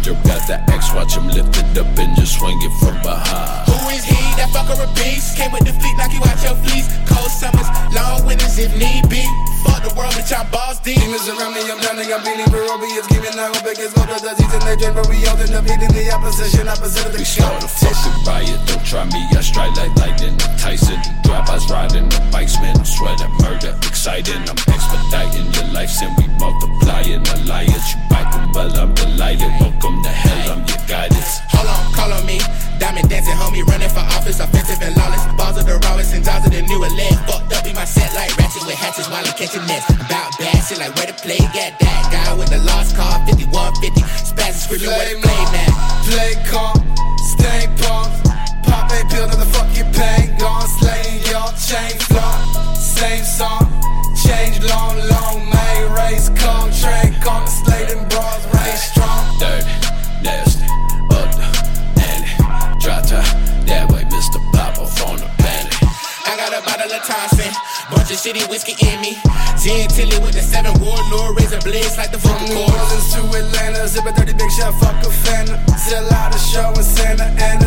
Roger got the X, watch him lift it up and just swing it from behind. Who is he? That fucker a beast. Came with the fleet, knock you out your fleece. Cold summers, long winters if need be. Fuck the world, bitch, I'm boss deep. Demons around me, I'm drowning, I'm bleeding for Roby. It's giving, I hope it gets colder. The season they drink, but we all end up eating the opposition, opposite of the We start a fucking riot, don't try me, I strike like lightning. Tyson, drive-bys riding the bikes, man, I'm sweating murder, exciting. I'm expediting your life, and we multiplying alliance. You biting, well, I'm the delighted. Welcome to hell, I'm your guidance. Hold on, call on me. Diamond dancing, homie, running for office, offensive and lawless. Balls of the rawest and jaws of the new elect. Fucked up in my set like ratchet with hatches while I'm catching nets. About bad shit like where to play, got that guy with the lost car, 5150. Spazzy screaming where to. Play of shitty whiskey in me. Gin Tilly with the seven warlord, razor blades like the vocal cords. To Atlanta, zip a dirty big shot, fuck a Fanta. Sell out a show in Santa and